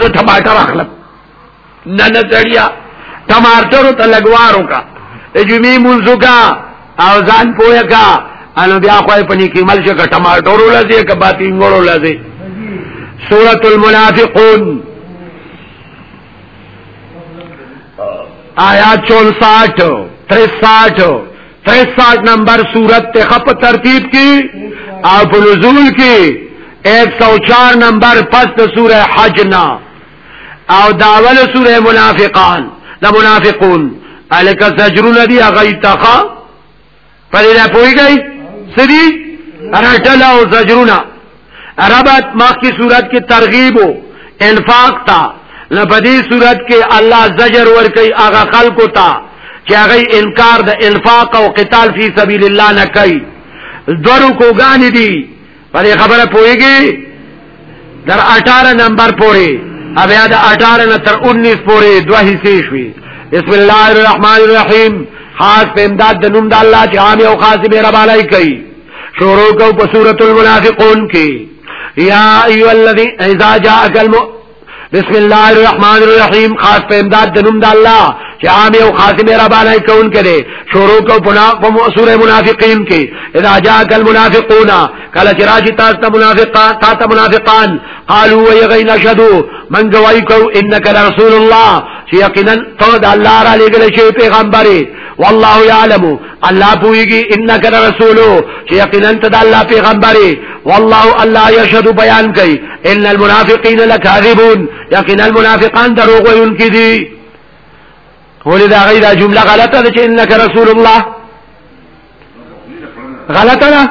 زه ټماټر اخلم نه نه تړیا ټماټر ته لګوارو کا د جمعې منځو کا او ځان پوهه کا ان بیا خو په نیکی مل شي کا ټماټر ولځي کا باتینګور ولځي سورۃ المنافقون آیات 64 63 ساٹھ نمبر صورت تے خپ ترتیب کی آپ نزول کی ایک سو چار نمبر پست سور حجنا او داول سور منافقان دا منافقون الکا زجرون دی اغی تخا پر دا پوئی گئی سری رجل او زجرون عربت مخ کی صورت کې ترغیب او انفاق تا لبدی صورت کې الله زجر ور کوي هغه خلکو ته چې هغه انکار د انفاق او قتال فی سبیل الله نه کوي درو کو غانی دي پر خبره پويږي در 18 نمبر پورې بیا د 18 نه تر 19 پورې دوه حصے شوي بسم الله الرحمن الرحیم خاص په امداد د نوم د الله چې عام او خاص به رب علی کوي شروع کو په سورۃ المنافقون کې یا ایو الذی اذا جاءک الم بسم الله الرحمن الرحیم خاص په امداد د نوم د الله چې عام او خاص به را باندې کون کړي شروع کو په سورۃ منافقین کې اذا جاءک المنافقون کله چې راځي تاسو ته منافقان تاسو ته منافقان قالوا ويغين شهدو من گواہی کو انك رسول الله چې یقینا ته د الله را لګل شي پیغمبري والله يعلم الله پويږي انك رسول چې یقینا ته د الله پیغمبري والله الله يشهد بيان کوي ان المنافقين لكاذبون یقینا المنافقان دروغ ويونکي دي ولې دا غي دا جمله غلطه ده چې انك رسول الله غلطه ده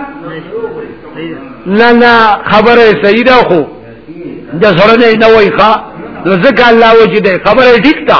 نه نه خبره صحیح ده خو د سره نه وای ښا ځکه الله وجه ده خبره ټیک ده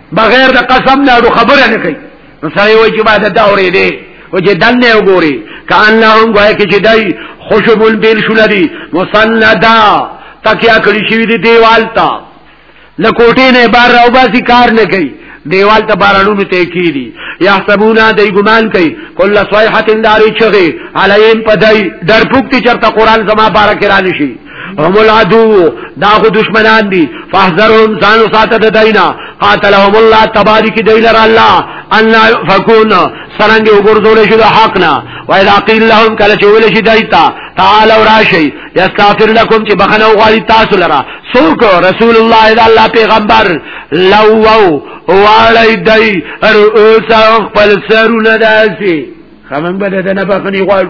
بغیر د قسم نه اړو خبره نه کوي نو سره وایي چې بعد دا اورې دی او چې دنه وګوري کانهم ګویا کې چې دای خوشبول بیل شول دي مسندا تکیا کړی شوی دی دیوال تا لکوټې نه بار راو باسي کار نه کوي دیوال ته بارانونو ته کیدی یحسبونا دای ګمان کوي کل صیحه داری چغه علیهم پدای در پوکتی چرته قران زما بارک رانشي هم العدو دا خو دشمنان دي فاحذرهم ځان وساته د دینه قاتلهم الله تبارک دی لر الله ان فكون سرنګ وګرځول شي د حقنا و اذا قيل لهم کله چې ویل شي دایتا تعال او راشي یستغفر لكم چې بخنه غواړي تاسو لرا سوق رسول الله اذا الله پیغمبر لو او والی دای رؤوس خپل سرونه داسي خمن بده نه بخني غواړي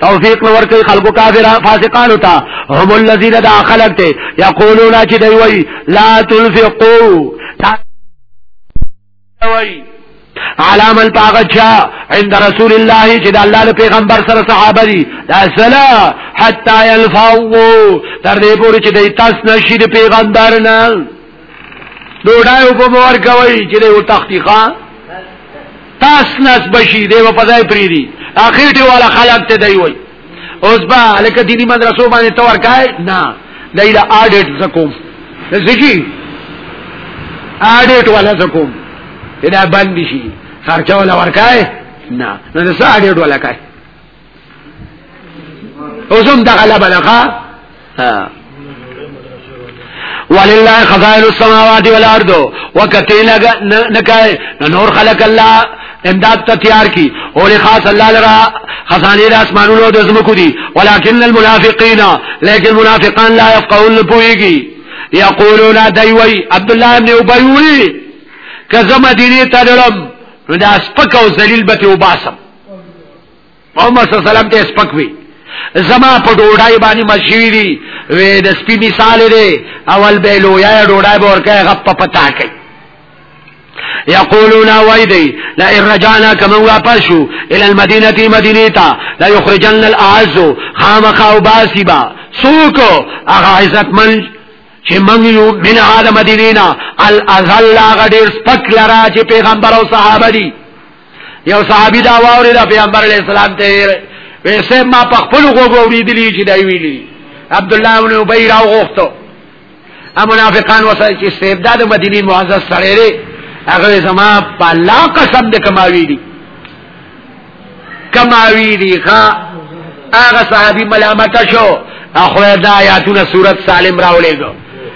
توفیق نور کوي خلکو کافر فاسقانو ته هم الذين دا خلق ته یقولون چې دی وای لا تنفقوا وای علام الباغچا عند رسول الله چې د الله له پیغمبر سره صحابه دي دا سلا حتا يلفوا تر دې پورې چې د تاس نشي د پیغمبر نه ډوډۍ په مور کوي چې له تختیخا تاس ناس بشي دی په ځای پری دي اخر دی والا خلک ته دی وای اوس با لکه دینی مدرسو باندې تور کای نه دایله اډیټ زکوم زګي اډیټ والا زکوم دا باندې شي خرچه ولا ورکای نه نو څه اډیټ ولا کای اوسم دا غلبه لغا ها ولله خزائن السماوات والارض وکته نه کای نور خلق الله امداد ته تیار کی او له خاص الله لرا خزانه د اسمانونو د زمکو دي ولكن المنافقين لكن المنافقان لا يفقهون پويږي يقولون دايوي عبد الله بن ابي وي کزه مدینه ته درم نو دا سپک او ذلیل به وباسم محمد صلی الله علیه وسلم ته سپک وی زما په ډوډای باندې مشوي دي وې د سپي مثال دی اول به لویا ډوډای به ورکه غپ پتا کوي یقولون وایدی لا ارجانا کما واپسو ال المدینه مدینه تا لا یخرجن الاعز خامخ او باسبا سوق هغه عزت من چې من یو من عالم مدینه الاذل غډیر سپک لرا چې پیغمبر او صحابه دي یو صحابي دا واوري د پیغمبر علی السلام ته ویسه ما په خپل غوږ اوریدلی چې دا ویلي عبد الله بن ابي راو غوښتو ا منافقان وسه چې استبداد مدینه معزز سره لري هغه زما په الله قسم دې کما ویلي کما ویلي ها هغه صحابي ملامت شو اخو دا آیاتونه صورت سالم راولېګو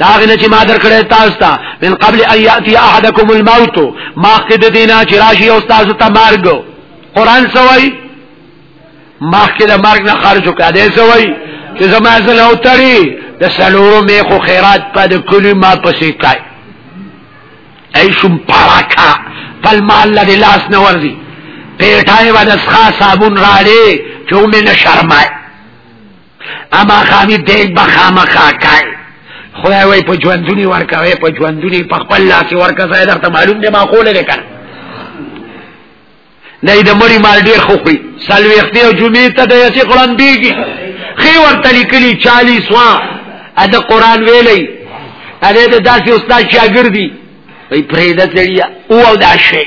داغه نه چې ما درکړې تاسو ته من قبل ان یاتی احدکم الموت ما قد دینا چې راشي او تاسو ته مرګ قران سوای ما قد مرګ نه خارج کړه دې سوای چې زما زله او تړي د سلورو می خو خیرات په د کلی ما پسې کای ای شم پاراکا بل مال لدی لاس نه ورزی پیټای و د ښا صابون راړې چې مې نه شرمای اما خامی دیگ بخام خاکای خدای وای په ژوندونی ورکوي په ژوندونی په خپل لاس ورکوي درته معلوم دی ما خو لري کنه نه د مری مال ډیر خو خو سلوختی او جمعې ته د یسی قران بیږي خې ورته لیکلي 40 وا اده قران ویلې اده د داسې استاد شاګردي وی پرېده تلیا او او دا شی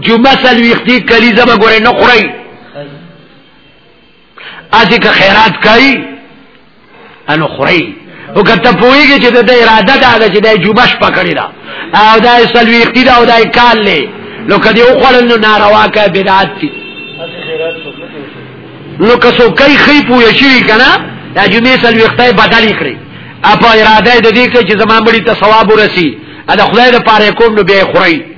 جمعه سلوختی کلیزه به ګورې نه خوري اسی که خیرات کوي انو خوري او کته پوېږي چې د اراده دا ده چې د جوبش پکړی دا او دا سلويختی دا او دا کال لې نو کدی او خړل نو ناروا کا بدعت دي نو که سو کوي خې پوې شي کنه دا جمعې سلويخته بدل کړی اپا اراده د دې کې چې زما مړي ته ثواب ورسي دا خدای د پاره کوم نو به خوري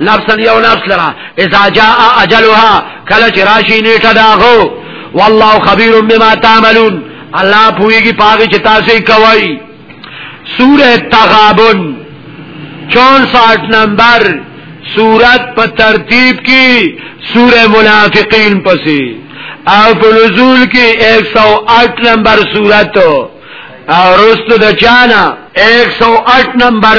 نفسا یو نفس لرا اذا جاء اجلها کله چې راشي نیټه داغو والله خبير بما تعملون الله پويږي پاږي چې تاسو کوي سوره تغابن 64 نمبر سورت په ترتیب کې سوره منافقین پسې او په نزول کې 108 نمبر سورت او رست د چانا 108 نمبر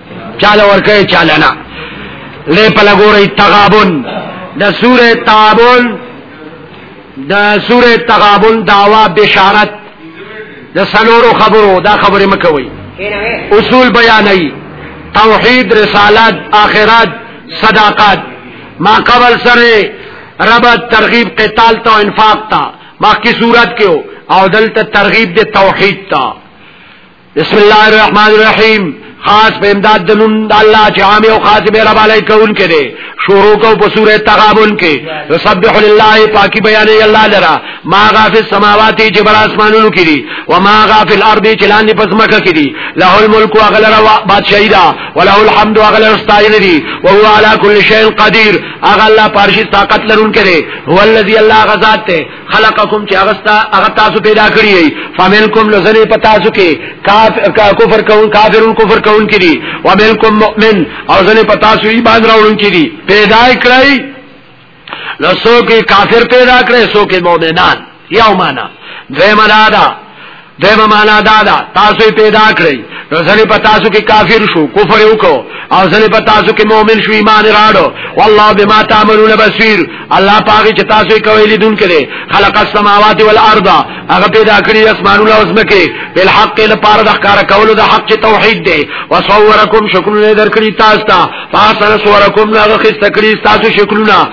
چاله ورکه چاله نه لې په لګورې تغابن د سوره تغابن د سوره تغابن داوا بشارت د سلورو خبرو دا خبره مکوي اصول بیانې توحید رسالت اخرت صداقت ما قبل سره ربط ترغیب قتال تا انفاق تا ما کی صورت کې او دلته ترغیب د توحید تا بسم الله الرحمن الرحیم خاص په امداد د نوم د الله چې عام او خاص به رب علی کون کړي شروع کو په سوره تغابن کې یسبح لله پاکي بیان الله لرا ما غاف السماوات چې بر اسمانونو کې دي و ما غاف الارض چې لاندې پس مکه کې دي له الملک اغلر بادشاہی دا وله الحمد اغلر استاین دي او هو علی کل شیء قدیر اغه الله پارشي طاقت لرون کړي هو الذی الله غزاد ته خلقکم چې اغستا اغه تاسو پیدا کړی ای فمنکم لزنی په تاسو کې کافر کفر کون کافرون کفر کون کړي ومنکم مؤمن او زنی په تاسو ایمان راوړون کړي پیدا کړی لسو کې کافر پیدا کړی سو کې مؤمنان یو معنا دوی مرادا دیمه معنا دا ده تاسو پیدا کړی نو ځنې په تاسو کې کافر شو کفر وکاو او ځنې په تاسو کې مؤمن شو ایمان راړو والله بما تعملون بصیر الله پاګه چې تاسو کوي لیدون کړي خلق السماوات والارض هغه پیدا کړی اسمانونه او زمکه په حق له پاره د ښکارا کولو د حق توحید دی وصورکم شکلونه درکړي تاسو ته فاصل صورکم هغه خسته کړی تاسو شکلونه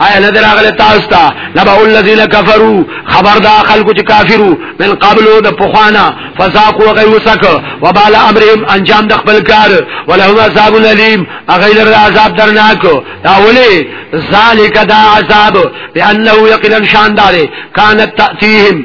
ایا نظر اغله تاسو ته نبا الذين كفروا خبر دا خلکو چې کافرو من قبلو د پخوانا فساقوا غي وسک وبال امرهم انجام د خپل کار ولهم عذاب الیم اغیل عذاب درناک دا ولي ذالک دا عذاب بانه یقینا شان دار کانت تاتیهم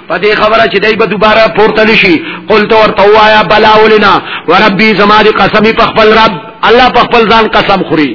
په دې خبره چې دای په دوباره پورته نشي قلت ورته وایا بلا ولنا وربي زما دي قسم په خپل رب الله په خپل ځان قسم خوري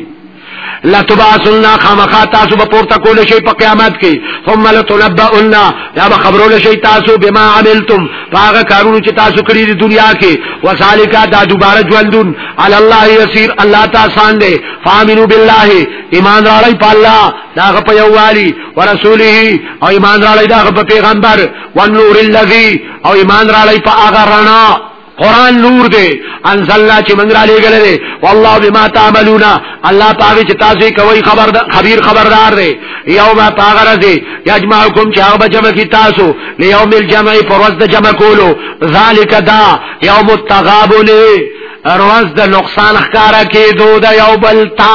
لا تبعثنا خامخا تاسو به پورته کول شي په قیامت کې ثم لتنبؤنا یا به خبرول شي تاسو بما عملتم هغه کارونه چې تاسو کړی دي دنیا کې وسالکا دا دوباره ژوندون علی الله یسیر الله تعالی سان دې فامنوا بالله ایمان راړی په الله دا په یووالي ورسوله او ایمان را لای دا په پیغمبر ونور الذی او ایمان را لای په هغه رڼا قران نور دی انزلنا چې موږ را لېګل دی والله بما تعملون الله پاوی چې تاسو کوي خبر خبير خبردار دی یوم پاغره دی یجمعکم چې هغه جمع کی تاسو لیوم الجمع پرز د جمع کولو ذالک دا یوم التغابن روز د نقصان ښکارا کېدو د یو بل تا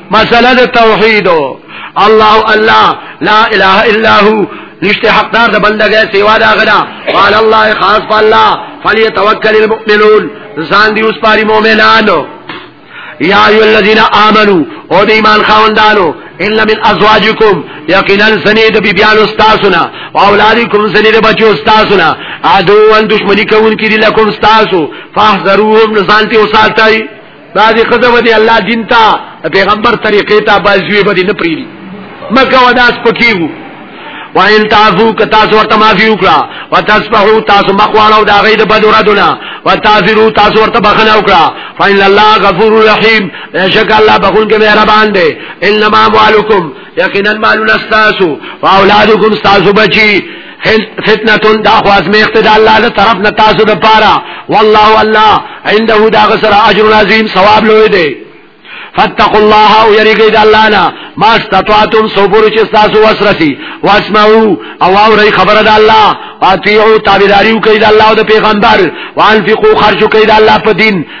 مسله د توحید الله الله لا اله الا هو نشته حقدار د بندګۍ سیوا دا غنا قال الله خاص الله فليتوکل المؤمنون ځان دی اوس پاری مؤمنانو یا ایو الذین آمنو او د ایمان خاوندانو ان من ازواجکم یقینا سنید بی بیان استاسنا و اولادکم سنید بچو استاسنا عدو ان دشمنی کون کی لکم استاسو فاحذروهم نزانتی وساتای دا دې خزه ودی الله دین ته پیغمبر طریقې ته بازوی به نه پریری مکه وداس پکیو وایل تعفو ک تاسو ورته معافي وکړه وتسبحو تاسو مخوالو دا غي د بدر دنا وتعذرو تاسو ورته بخنه وکړه فإن الله غفور رحيم شک الله بخون کې مهربان دی انما اموالکم یقینا مالون استاسو واولادکم استاسو بچي فتنه دا خو ازمیخت دا الله دا طرف نه تاسو د پاره والله الله عنده دا غسر اجر عظیم ثواب لوی دی فاتقوا الله او یریږئ د الله نه ما استطعتم صبر چې تاسو وسرسي واسمعوا او اوري خبره د الله اطیعوا تابعداریو کوي د الله او د پیغمبر وانفقوا خرج کوي د الله په دین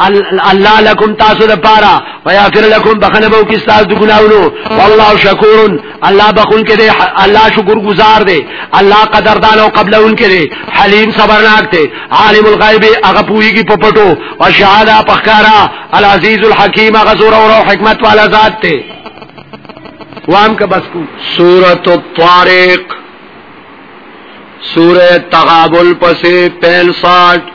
الله لكم تاسو د پاره ويغفر لكم بخنبو کې تاسو د ګناونو والله شکور الله بخون کې دی الله شکر گزار دی الله قدردان او قبلون کې دی حلیم صبرناک دی عالم الغیب هغه پویږي په پټو او شهاده پخکارا العزیز الحکیم هغه زور او حکمت والا ذات دی وام کا بس کو سورۃ الطارق سورۃ تغابل پسې 65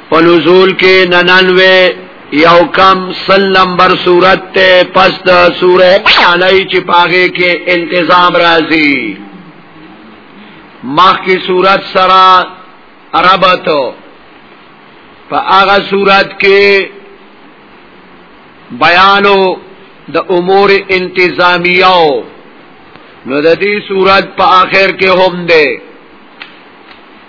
په نزول کې نننوي یو کم سل نمبر صورت ته پس د سوره علی چې پاغه کې التزام راځي مخ کی صورت سرا عربتو په هغه صورت کې بیانو د امور انتظامیو نو د دې صورت په آخر کې هم ده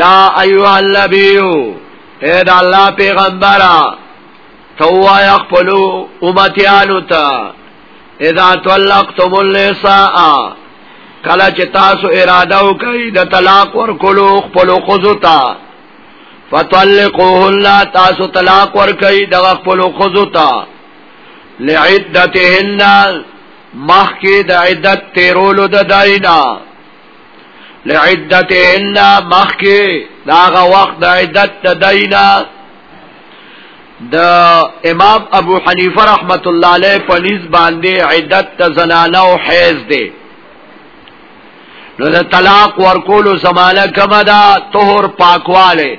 یا ایوه النبیو اے دا اللہ پیغمبرہ توایا خپلو امتیانو تا اذا تولقتم النساء کلا چې تاسو اراده وکړي د طلاق ورکولو خپل خزو تا فطلقوهن تاسو طلاق ورکړي د خپل خزو تا لعدتهن مخکې د عدت تیرولو د داینا لعدت ان مخکی داغه وخت د عدت د دینا د امام ابو حنیفه رحمت الله علیه په نس باندې عدت د زنانه او حیز دی نو د طلاق ورکولو زمانہ کما دا طهر پاکواله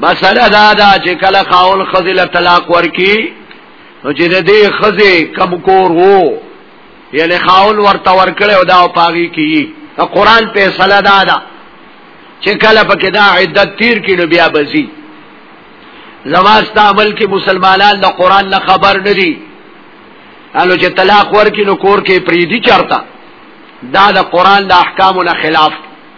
مسله دا دا چې کله خاون خزل طلاق ورکی نو چې د دې خزه کم کور وو یعنی خاون ورته ورکړ او دا پاغي کی قرآن په صلا دا دا چې کله پکې دا عدت تیر کینو بیا بزی زماست عمل کې مسلمانان د قرآن نه خبر ندي الو چې طلاق ورکینو کور کې پریدي چرتا دا د قرآن د احکامو نه خلاف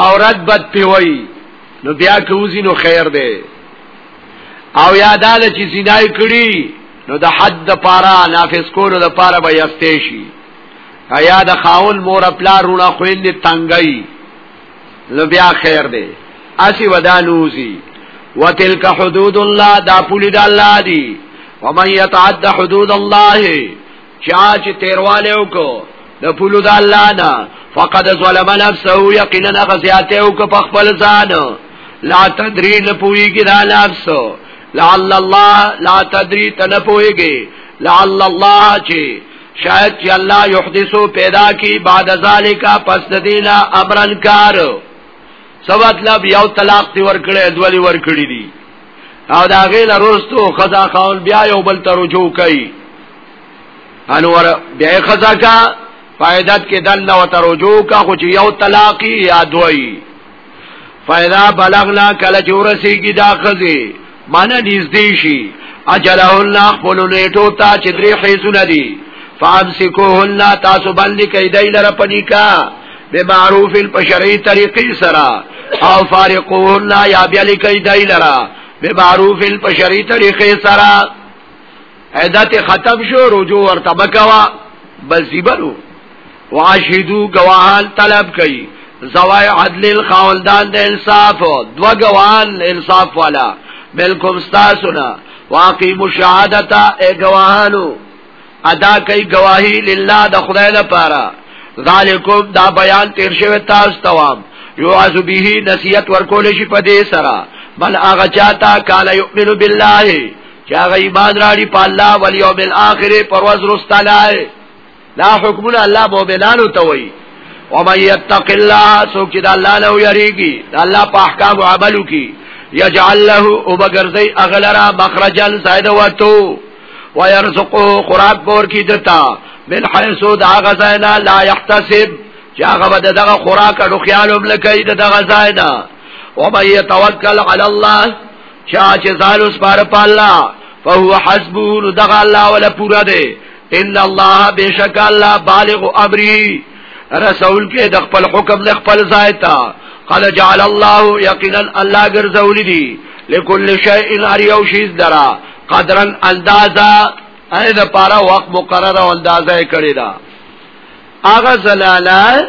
او رد بد پیوي نو بیا کوزي نو خیر دی او یاداله چې زینای کړي نو د حد د پارا نافذ کولو د پارا به یسته شي ایا د خاون مور خپل رونه خويند تنګي نو بیا خیر دی اسی ودانوزی وتلک حدود الله دا پولی د الله دی ومن يتعد حدود الله چا چې تیرواله وکړو د پولو د الله نه فقد ظلم نفسه یقینا غزیاته او په خپل ځان لا تدری نه پویږي دا نفس لعل الله لا تدری تنه پویږي لعل الله چې شاید چې الله یحدثو پیدا کی بعد ذالک پس د دینه امرن کار سو مطلب یو طلاق دی ورکړې دولی ورکړې دي او دا غیله روستو خدا خاون بیا یو بل ته رجوع کوي انور بیا خزا کا فائدت کې دنه او ترجو کا خو چې یو طلاقي یا دوی فائدہ بلغنا کله چې ورسیږي دا خزي معنی نږدې شي اجلهن خپل نیټو ته چې درې حیزونه دي فامسکوهن تاسو باندې کیدای لره پنیکا به معروف په شرعي طریقې سره او فارقوهن یا بیا لیکیدای لره به معروف په شرعي طریقې سره عیدت ختم شو رجوع ورته بکوا بس زیبلو واشهدو گواهان طلب کئی زوای عدل الخاولدان د انصاف دو گواهان انصاف والا ملکم ستاسونا واقیم شهادتا اے گواهانو ادا کئی گواهی لله د خدای لپاره ذالکم دا بیان تیر شوی تاسو توام یعذ به نصیحت ورکول شي په دې سره بل هغه چاته کاله یؤمن بالله چې هغه ایمان راړي په الله او یوم الاخر پرواز رستلای دا حکمونه الله بو بلانو ته وایي ومن يتق الله سوک چې د الله نه ویریږي د الله په احکام او عملو کې یجعل له وبغرزي اغلرا مخرجا زائد وتو ويرزقه قرات پور کی دتا من حيث دا غزانا لا يحتسب چې هغه به دغه خوراک او خیال هم لکې دغه زائد ومن يتوکل على الله چا چې ځان اوس بار په الله فهو حسبه دغه الله ولا پورا دی ان الله بشک الله بالغ امره رسول کې د خپل حکم د خپل ځای ته قد جعل الله یقینا الله ګرځولې دي لكل شيء هر یو شی درا قدرا اندازا اې د پاره وخت مقرره او اندازه کړی دا اغه زلاله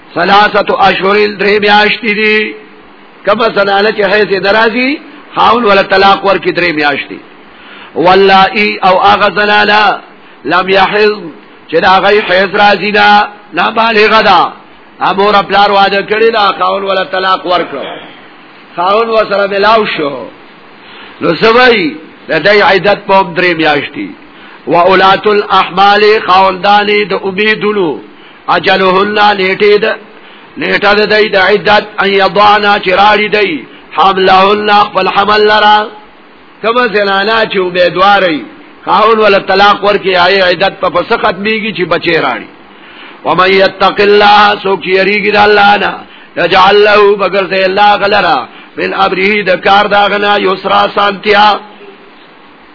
ثلاثه اشهر درې میاشتې دي کما سناله چې حیث درازي خاون ولا طلاق ورکې درې میاشتې واللائي او اغه زنانا لم يحض چې دا غي حیض راځي دا نابالغه ده امور پلار واده کړی دا خاون ولا طلاق ورکړو خاون وسره ملاو شو نو سوي د دې عیدت په درې میاشتي واولات الاحمال خاوندانی د امیدونو اجله الله نیټه د نیټه د دای د عدت ان یضانا چراری دای حمله الله خپل حمل لرا کما زنانا چې امیدواري خاون ولا طلاق ورکی آی عدت په پس ختميږي چې بچی راړي ومن يتق الله سو کی یریږي د الله نه یجعل له بغیر ذی الله غلرا من امره د کار دا غنا یسرا سانتیا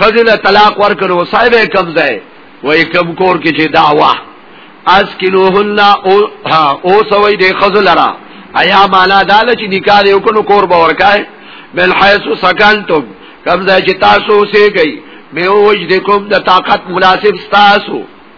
خزل طلاق ورکړو صاحب کم ځای وای کم کور کې چې دعوا اس کلوهن او ها او سوي دې خزل را ایا مالا دال چې نکاح یو کو کور به ورکای بل حيث سكنتم کم ځای چې تاسو سي گئی به وجدکم د طاقت مناسب تاسو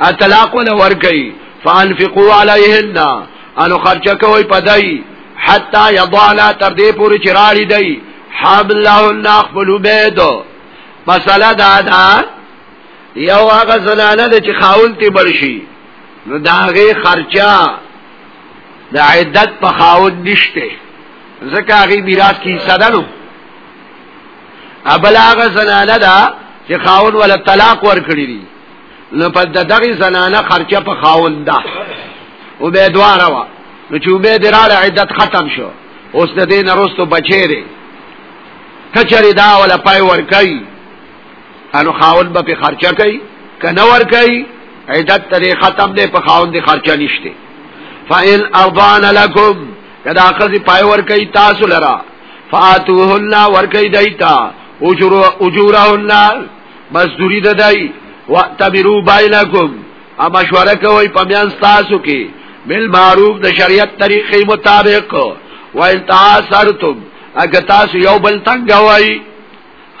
اطلاق ولا ورکی فانفقو علیهن انو خرچ کوي پدای حتا یضالا تر دې پورې چې راړي دی حبلهن خپل بيد مساله دا ده یو هغه زنانه ده چې خاون تی برشي نو داغه خرچا د عدت په خاون نشته ځکه هغه میراث کې حصہ ده نو ابل هغه زنانه ده چې خاون ولا طلاق ورکړي نو په دغه زنانه خرچه په خاوند ده او به دواره وا نو چې به دراله عدت ختم شو اوس د دین وروسته بچی دی کچری دا ولا پای ور کوي انو خاوند به خرچه کوي کنه ور کوي عدت ترې ختم دی په خاوند خرچه نشته فإن أرضان لكم کدا خزی پای ور کوي تاسو لرا فاتوهن ور کوي دایتا اجورهن مزدوری ده دای واتبرو بینکم ا مشوره کوي په میان تاسو کې بل معروف د شریعت طریقې مطابق و ان تاسرتم اګه تاسو یو بل تنگوي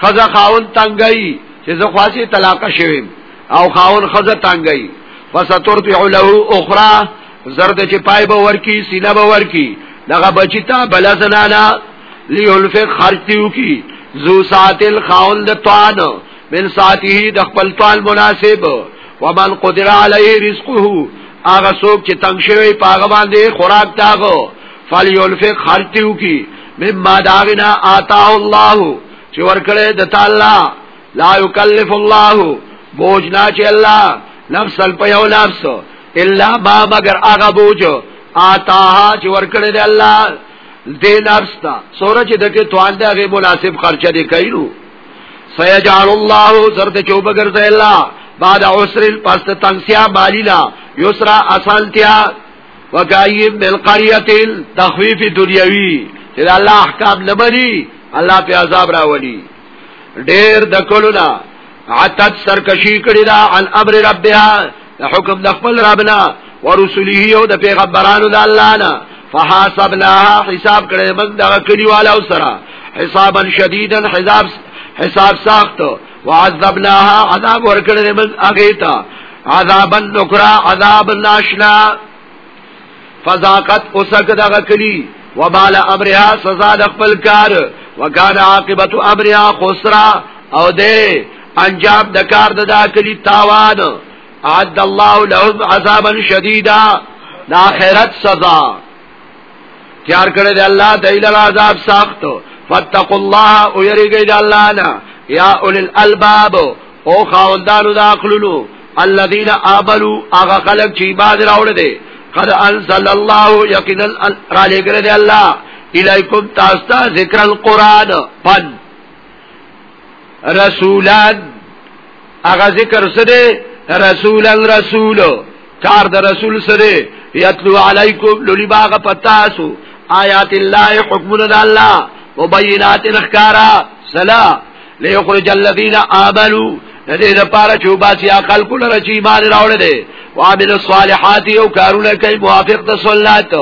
خزه خاون تنگي چې زه خاصه طلاق شوم او خاون خزه تنگي فسترتع له اخرى زرد چې پای به ورکی سینه به ورکی دغه بچی ته بل زنانا لیولفق خرج دیو کی زو ساتل خاوند طعن من ساته د خپل طال مناسب ومن قدر علیه رزقه هغه څوک چې تنگ شوی پاغه باندې خوراک تاغو فلیولفق خرج دیو کی مما داغنا آتاه الله چې ورکړې د تعالی لا یکلف الله بوج نه چې الله نفس په یو نفس الا ما مگر هغه بوج آتاها چې ورکړې د الله دینار ستا سوره چې دغه توان دی هغه مناسب خرچه دی کوي نو سيجعل الله زرد چوبګر زي الله بعد عسر پست تنسیا مالیلا یسرا اسانتیا وقایم بالقریت تخفیف دنیوی چې الله احکام لمني الله په عذاب راولي ډیر د کولونه عتد سرکشی کړی دا عن امر ربها حکم د خپل ربنا ورسوله او د پیغمبرانو د الله نه فحاسبناها حساب کړي موږ دغه کلیواله او سره حسابا شدیدا حساب حساب سخت وعذبناها عذاب ورکړي موږ هغه ته عذابا نکرا عذاب ناشنا فزاقت اوسک دغه کلی وبال امرها سزا د خپل کار وکانه عاقبت امرها خسرا او ده انجام د کار د داخلي تاوان عد الله لهم عذابا شديدا د اخرت سزا تیار کړی دی الله د ایل عذاب سخت فتقوا الله او یریږي د الله نه یا اول الالباب او خاوندانو دا عقلونو الذين آمنوا اغا خلق چی باز راوڑ دے قد انزل الله یقینا را لګره دی الله الیکم تاستا ذکر القران پن رسولان اغا ذکر سره رسولان رسول کار د رسول سره یتلو علیکم لولی باغ پتاسو آیات الله حکمنا الله وبینات اخکارا سلام ليخرج الذين آمنوا د دې لپاره چې وباسي عقل کول را چې ایمان راوړل دي او عمل الصالحات او کارونه کوي موافق د سنت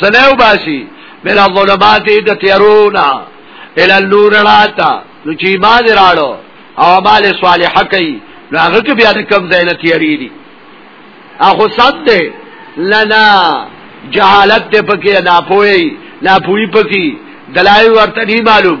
سره وباسي بل ظلمات د تیرونا ال نور راتا نو چې ایمان راړو او عمل صالحه کوي نو هغه کې بیا د کم ځای نه تیری دي اخو صد ده لنا جهالت ته پکې نه پوي نه پوي پکې دلایل ورته نه معلوم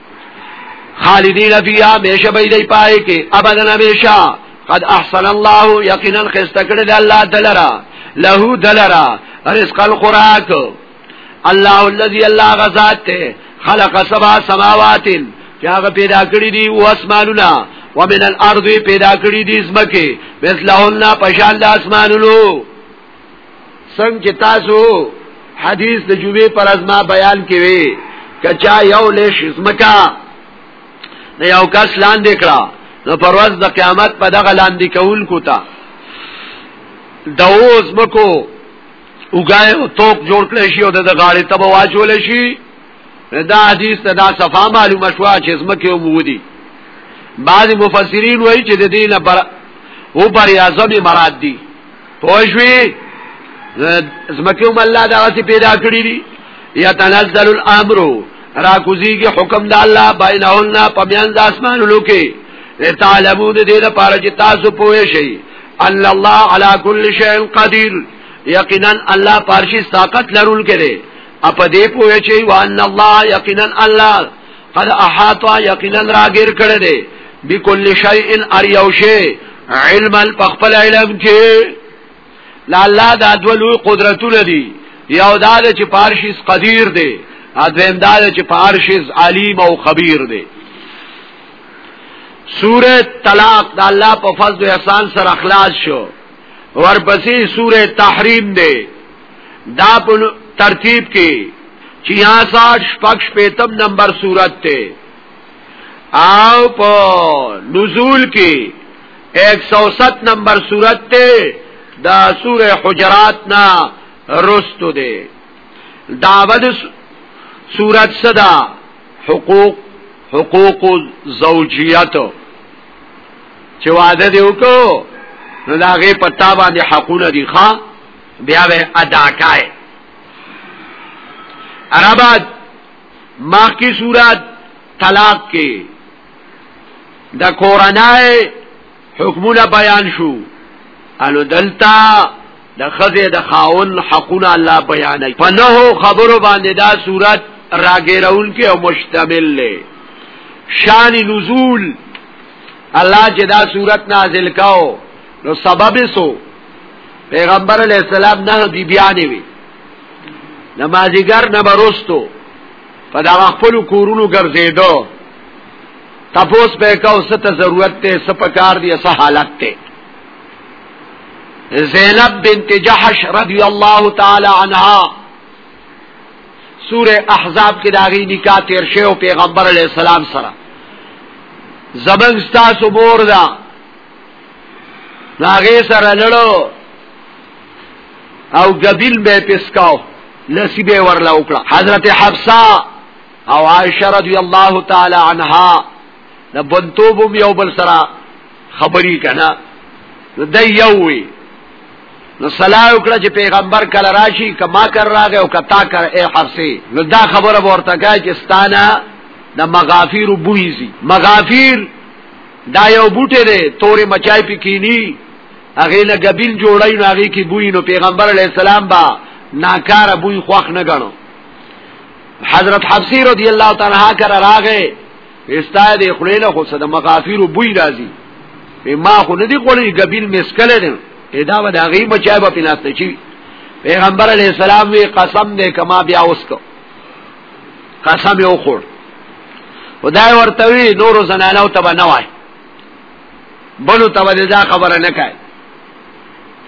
خالدین فیها میشه بی دی پای کې ابدا میشه قد احسن الله یقینا خستکړه د الله دلرا له دلرا رزق الخراق الله الذي الله غزاد ته خلق سبع سماوات چې هغه پیدا کړی دی او اسمانونه ومن الارض پیدا کړی دی زمکه مثلهن پشان د اسمانونو څنګه چې تاسو حدیث د جمعې پر ازما بیان کې وی کچا یو لیش زمکا نه یو کس لاندې کړه نو پر ورځ د قیامت په دغه لاندې کول کوتا دوز مکو وګای او توپ جوړ کړی شي او د غاړې تب واچول شي دا حدیث ته دا صفه معلومه شو چې زمکه ومودي بعض مفسرین وایي چې د دینه پر او پر اعظم مراد دي پوښوي زمکه هم الله دا غسی پیدا کړی دي یا تنزل الامر را کوزیږي حکم د الله بینهن پمیان د اسمانونو کې تعلمو د دې لپاره چې تاسو پوه شئ ان الله على كل شيء قدير یقینا الله پارشي طاقت لرونکي دی اپ دې پوه شئ وان الله یقینا الله قد احاطا یقینا راګیر کړه دې بكل شيء ار یو شی علم الخپل علم کې لا الله دا دولو قدرتونه دي یو دا چې پارشیز قدیر دی اذن دا چې پارشیز علیم او خبیر دی سوره طلاق د الله په فضل او احسان سره اخلاص شو ورپسې سوره تحریم دی دا په ترتیب کې 66 شپږ شپږم نمبر صورت ته او په نزول کې 107 نمبر صورت ته دا سوره حجرات نا رستو ده داود صورت صدا حقوق حقوق زوجیت چې وعده دی وکړو نو دا غي پتا باندې حقونه دي ښا بیا به ادا کای عربات ماخ کی صورت طلاق کې د کورنۍ حکمونه بیان شو انو دلتا د خزه د خاون حقونه الله بیان په نو خبرو باندې دا صورت راګیرون کې او مشتمل لې شان نزول الله جدا صورت نازل کاو نو سبب سو پیغمبر علیہ السلام نه بی بیانې وي نمازیګر نه برستو په دا خپل کورونو ګرځېدو تپوس په کاو ست ضرورت ته سپکار دی سه حالت ته زینب بنت جحش رضی الله تعالی عنها سوره احزاب کې داغي نکاح تیر شو پیغمبر علی السلام سره زبنګ ستا صبور دا ناغه سره لړو او غبیل به پسکاو لسی به ورلا وکړه حضرت حفصه او عائشه رضی الله تعالی عنها د بنتوبم یو بل سره خبري کنا نو د یو وی نو صلاح وکړه چې پیغمبر کله راشي کما کر راغه او کتا کر اے حفصه نو دا خبره ورته کوي چې ستانه د مغافیر بویزي مغافیر دا یو بوټی دی تورې مچای پې کینی هغې نه ګبیل جوړی نو هغې کې بوی نو پیغمبر علیه السلام با ناکاره بوی خوښ نه ګڼو حضرت حفصی رضی الله تعالی عنها کر راغې استا دې خلې نه خو صد مغافیر بوی راځي ما خو نه دی کولی ګبیل مسکل دی ادا و دا غي بچای په پیناسته چی پیغمبر علی السلام وی قسم دې کما بیا اوس کو قسم یې وخوړ خدای ورته وی نور زنانو ته به نه وای بلو ته به دا خبره نه کوي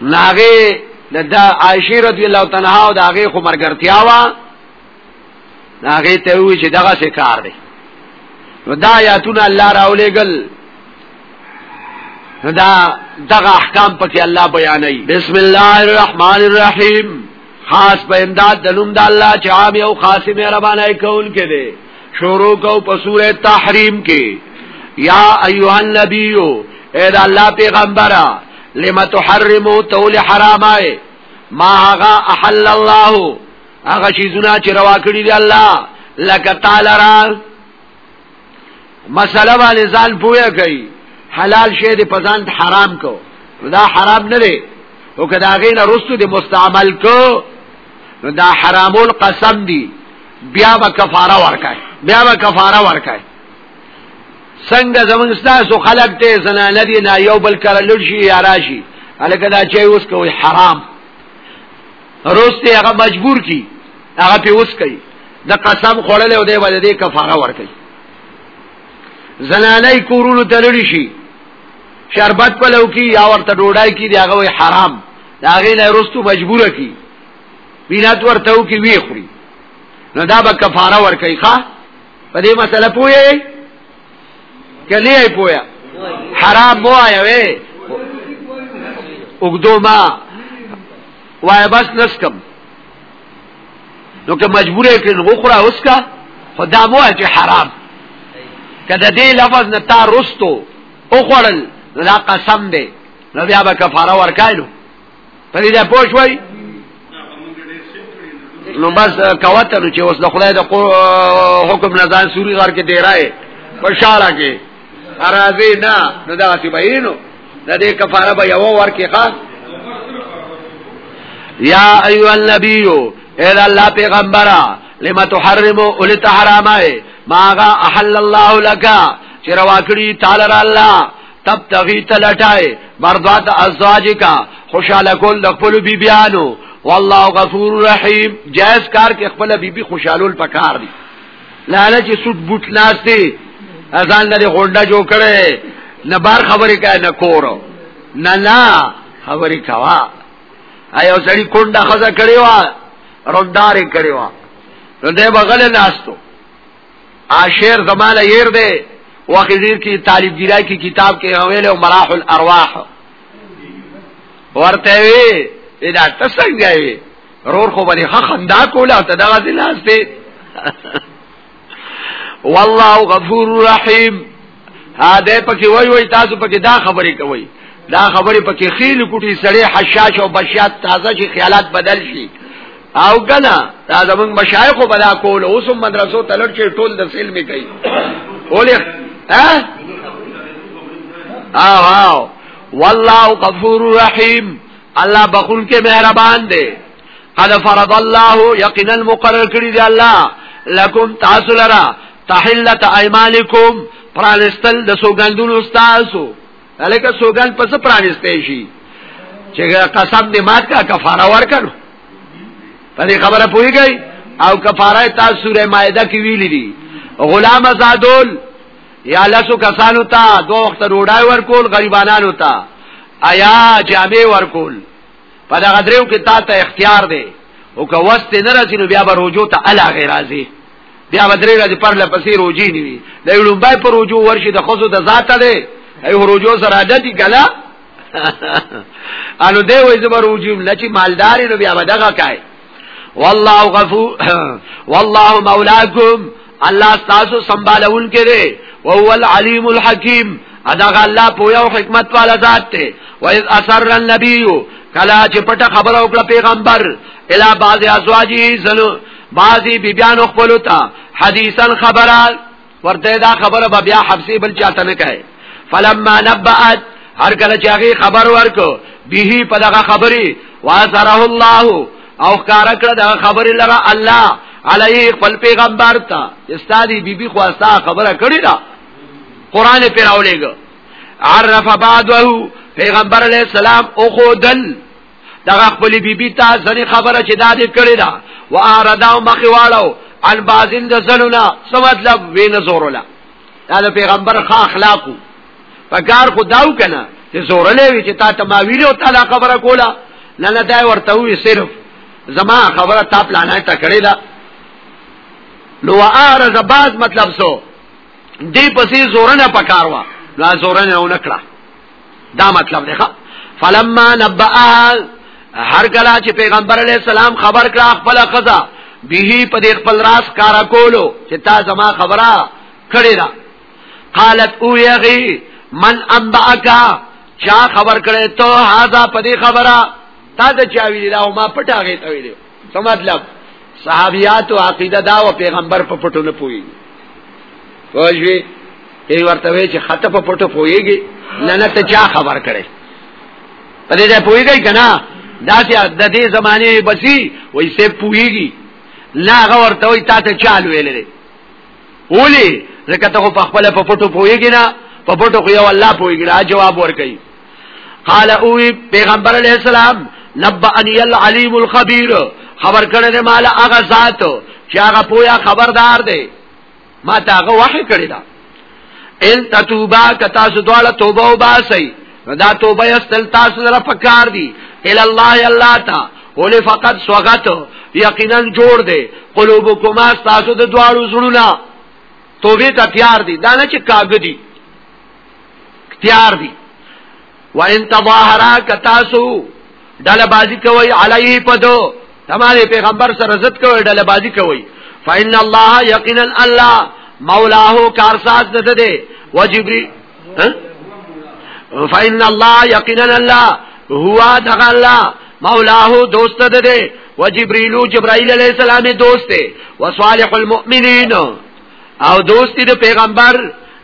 ناغه د عائشه رضی الله تعالی او د هغه خو مرګرتیا وا هغه ته وی چې دغه څه کار دی نو دا آیاتونه الله راولېګل دا دغه احکام پکې الله بیانوي بسم الله الرحمن الرحیم خاص په امداد د نوم د الله چې عام او خاص مهربانه کول کړي شروع کو په سوره تحریم کې یا ایها النبی اے د الله پیغمبره لما تحرمو تول حرامای ما هغه احل الله هغه شی زونه چې روا کړی دی الله لکه تعالی را مسله باندې ځان پوهه کوي حلال شی دې پزان حرام کو دا حرام نه دی او کدا غینه رستو دې مستعمل کو نو دا حرامول قسم دی بیا به کفاره ورکای بیا به کفاره ورکای څنګه زمونږ تاسو خلق ته زنانه دي نه یو بل کړه لړشي یا راشي الکه دا چې اوس کوي حرام روسته هغه مجبور کی هغه په اوس کوي د قسم خوړل او دی باندې کفاره ورکړي زنانای کورونو تللی شي شربت پلو کی یا ورته ډوډۍ کی دی هغه حرام دا غي نه روستو مجبور کی بینات ورته کی وی خوري نو دا به کفاره ورکړي ښا په دې مسله پوهه کلی ای پویا حرام مو آیا وی اگدو ما وای بس نسکم نو که مجبور کړي نو خورا اوس کا خدا مو چې حرام کله دې لفظ نه تا رستو او خړل دا قسم دی نو بیا به کفاره ورکایلو په دې پوه شوي نو بس کوته نو چې اوس د خدای د حکم نه ځان سوري غار کې دی راي په شاله کې اراضي نه نو دا سی بینو د دې کفاره به یو ورکه ښا یا ایو النبیو اے الله پیغمبره لما تحرم ولتحرمای ماغا احل الله لك چې روا کړی تعالی الله تب تغی تلټای مرضات ازواج کا خوشاله کول د خپل بیبیانو والله غفور رحیم جائز کار کې خپل بیبي خوشالول پکار دي لاله چې سټ بوټ ناشته ازان لري غونډه جوړ کړي نه بار خبرې کوي نه کور نه نه خبرې کوا ایو سړی کونډه خزه کړي وا روندارې کړي وا نو دې بغل ناشتو اشعر زماله ير ده وخزیر کی طالب ګرای کی کتاب کې اویل او مراح الارواح ورته وی دا تسنګ وی رور خو باندې خندا کوله ته دا ځلاس ته والله غفور رحیم ها دې پکې وای وای تاسو پکې دا خبرې کوي دا خبرې پکې خېل کوټي سړې حشاش او بشات تازه شي خیالات بدل شي او کنا دا زمون مشایخ بدا کول اوس مدرسو تلل چې ټول د سیل می کوي اولې ها او او والله غفور رحیم الله بخون کې مهربان دی قد فرض الله یقینا مقرر کړی دی الله لکم تاسو لرا تحلت ايمانكم پرانستل د سوګندونو تاسو الکه سوګند پس پرانستې شي چې قسم دې مات کا کفاره ورکړو په دې خبره پويږي او کفاره تاسو سوره مائده کې ویلې دي غلام آزادول یا لاسو کسانو ته دوه وخت روډای ورکول غریبانو ته ایا جامع ورکول په دغه درو کې تا ته اختیار دی او که وست نه راځي نو بیا به روجو ته الا غیر راځي بیا بدرې راځي پر لپسې روجي نیوي د لومبای پر روجو ورشي د خزو د ذاته دی ای روجو سره عادت دي کلا انو دی وې زبر روجي لچې مالدار نو بیا بدغه کای والله غفور والله مولاکم الله تاسو سنبالون کړي او هو العلیم الحکیم ادا الله پویا او حکمت والا ذات ته و اذ اسر النبی کلا چې پټه خبره وکړه پیغمبر الی بعض ازواجی زلو بعضی بیبیانو خپلو ته حدیثا خبره ورته دا خبره به بیا حبسی بل چاته نه کوي فلما نبأت هر کله چې هغه خبر ورکو به په دغه خبري واسره الله او کار کړ دغه خبري لره الله علی خپل پیغمبر ته استادی بیبي خو استا خبره کړی دا قران پر اولېګ عرف بعده پیغمبر علی السلام او خودل دغه خپل بیبي ته ځنې خبره چې دا دې کړې ده و ارداو مخې واړو ان بازین د زلونه څه مطلب وینه زوروله دا د پیغمبر ښه اخلاقو په کار خو داو کنه چې زورلې وي چې تا ته ما ویلو تعالی خبره کوله نه نه دا ورته وی صرف زما خبره تا پلانه ته کړې ده نو اعرض بعد مطلب سو دې پسې زورنه پکاروا لا زورنه ونکړه دا مطلب دی ښا فلما نبأها هر کله چې پیغمبر علی السلام خبر کړه خپل خزا به په دې خپل راس کارا کولو چې تا زما خبره کړی دا قالت او یغی من انباکا چا خبر کړی ته هاذا په دې خبره تا ته چا ویل او ما پټاغه ته ویل څه مطلب صحابيات او عقيده دا او پیغمبر په پټو نه پوي پوجي ای ورته وی چې خطه په پټو پويږي نه نه ته چا خبر کړي په دې ځای پويږي کنه دا چې د دې زمانه بسی وای سه پويږي لا غور ته وي تا ته چال ویلې ولي زکه ته په خپل په پټو پويږي نه په پټو خو یو الله پويږي جواب ورکړي قال او پیغمبر علیہ السلام نبأنی العلیم الخبیر خبر کړی دی مال هغه ذات چې هغه پویا خبردار دی ما ته هغه وحی کړی دا ان تتوبا کتا سو دواله توبه او باسي دا توبه استل تاسو لپاره پکار دی ال الله الله تا ولې فقط سوغت یقینا جوړ دی قلوبکما تاسو د دواړو زړونه توبه ته تیار دي دا نه چې کاګدي اختیار دی وان تظاهرا کتاسو ډله بازی کوي علیه پدو تمہارے پیغمبر سره عزت کوي ډله بازی کوي فإن الله یقینا الله مولاه کارساز ده ده وجبري فإن الله یقینا الله هو دغه الله مولاه دوست ده ده وجبريل جبرائيل عليه السلام دوست ده وصالح المؤمنين او دوست ده پیغمبر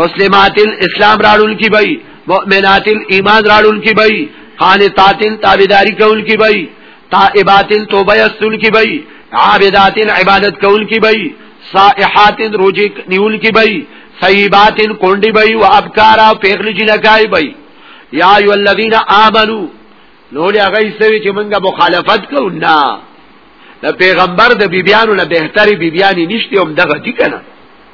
مسلمات اسلام راړون کی بای مؤمنات ایمان راړون کی بای قانتات تابعداری کول کی بای تائبات توبه استول کی بای عابدات عبادت کول کی بای صائحات روزه نیول کی بای صیبات کونډي بای او ابکارا پیغلی جنکای بای یا ایو الذین آمنو نو لږه ایستوي چې موږ مخالفت کوو نه د پیغمبر د بیبیانو نه بهتري بیبیانی نشته هم دغه دي کنه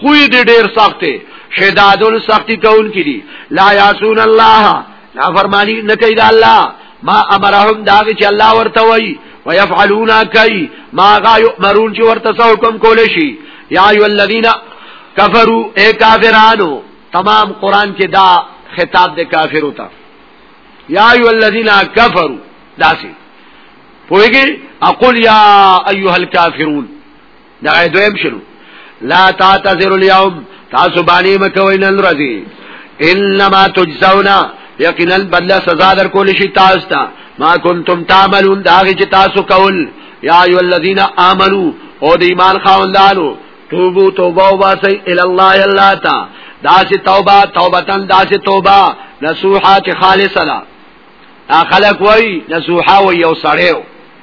خوی دی ډیر سخت دی شدادون سختی کون کی دی لا یاسون الله نا فرمانی نکی دا الله ما امرهم داغی چه الله ورتوی ویفعلون کئی ما غا یؤمرون چه ورتسا حکم کولشی یا ایو الذین کفرو اے کافرانو تمام قرآن کې دا خطاب د کافرو ته یا ایو الذین کفرو داسی پوهیږي اقول یا ایها الکافرون دا دویم شروع لا تعتذر اليوم تاسو باندې مکوئ نن ورځې انما تجزون یقینا بدله سزا در کول شي تاسو ته ما کنتم تعملون دا چې تاسو کول یا ایو الذین آمنو او د ایمان خاوندانو توبو توبه واسي ال الله الله تا داسې توبه توبتن داسې توبه نصوحات خالصه لا خلق وای نصوحا وای او سړیو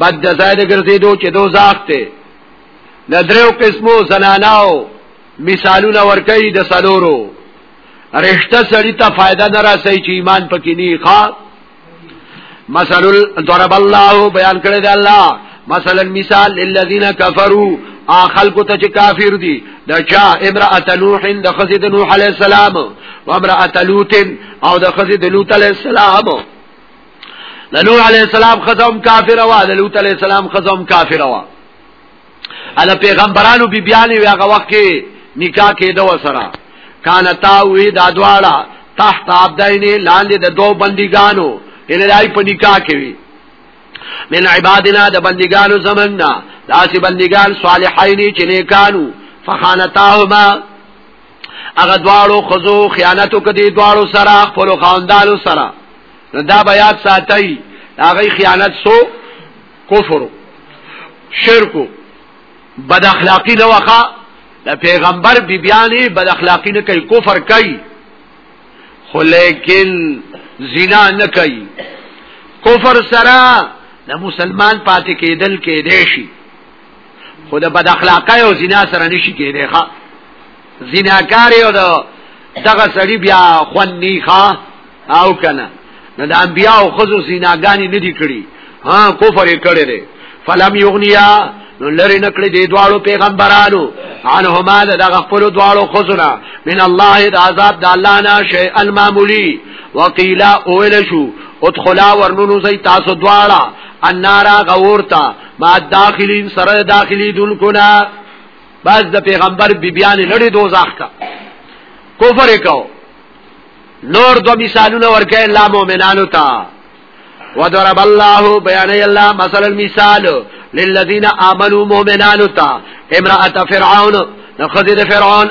بد د ځای د ګرځېدو چې دو زاخت دی د دریو قسمو زناناو مثالونه ورکوي د سلورو رشتہ سړی ته فائدہ نه راسي چې ایمان پکې نه ښا مثل ضرب الله بیان کړی دی الله مثلا مثال للذین کفروا اخل کو ته چې کافر دي د چا امراه نوح د خزید نوح علی السلام و امراه لوط او د خزید لوط علی السلام د نوح علی السلام خزم کافر وا د لوط علی السلام خزم کافر وا ال پیغمبرانو بی بیانی وی هغه وخت کې نکاح کېده وسره کان تاوی دا دواړه تحت عبدین لاندې د دوه بندګانو ان لای په نکاح کې وی من عبادنا د بندګانو زمنګنا داسې بندګان صالحین چې نیکانو فخانتاهما هغه دواړو خزو خیانت وکړي دواړو سره خپل خاندانو سره نو دا بیا ساتي هغه خیانت سو کفر شرک بد اخلاقی نه وخا د پیغمبر بی بیانې بد اخلاقی نه کوي کفر کوي خو لیکن زنا نه کوي کفر سره د مسلمان پاتې کېدل کې دی شي خو د بد اخلاقی او زنا سره نشي کېدای ښا زناکار یو دا دغه سړی بیا خون نی ښا او کنه نو د انبیاء او خزو زناګانی ندی کړی ها کفر کړی دی فلم یغنیا نو لری نکړي دی دواړو پیغمبرانو انهما دغه خپل دواړو خزنا من الله د عذاب د الله نه شی المعمولی وقیل اول شو ادخلا ورنونو زی تاسو دواړه النار غورتا ما داخلین سره داخلي دونکو نه بس د پیغمبر بیبیان لړې دوزاخ کا کفر کو نور دو مثالونه ورکه الله مؤمنانو ته وضرب الله بیان الله مثلا المثال للذین آمنوا مؤمنانو ته امرأة فرعون نخذ فرعون